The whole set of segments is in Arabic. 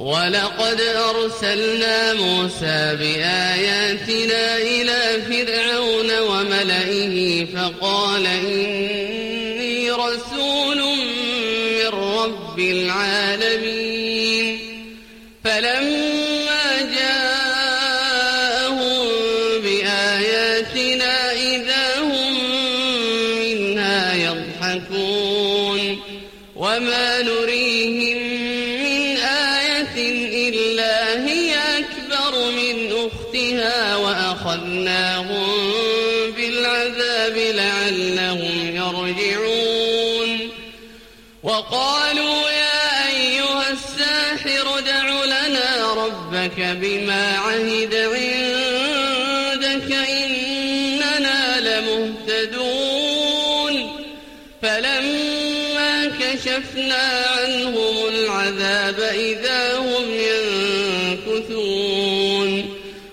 ولقد أرسلنا موسى بآياتنا إلى فرعون وملئه فقال إني رسول من رب العالمين. فلما جاءهم بآياتنا إذا هم منها يضحكون. وما نريهم إلا هي أكبر من أختها وأخذناهم بالعذاب لعلهم يرجعون. وقالوا يا أيها الساحر دع لنا ربك بما عهد عندك إننا لمهتدون. فلما كشفنا عنهم العذاب إذا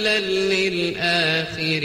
مثلا للآخرين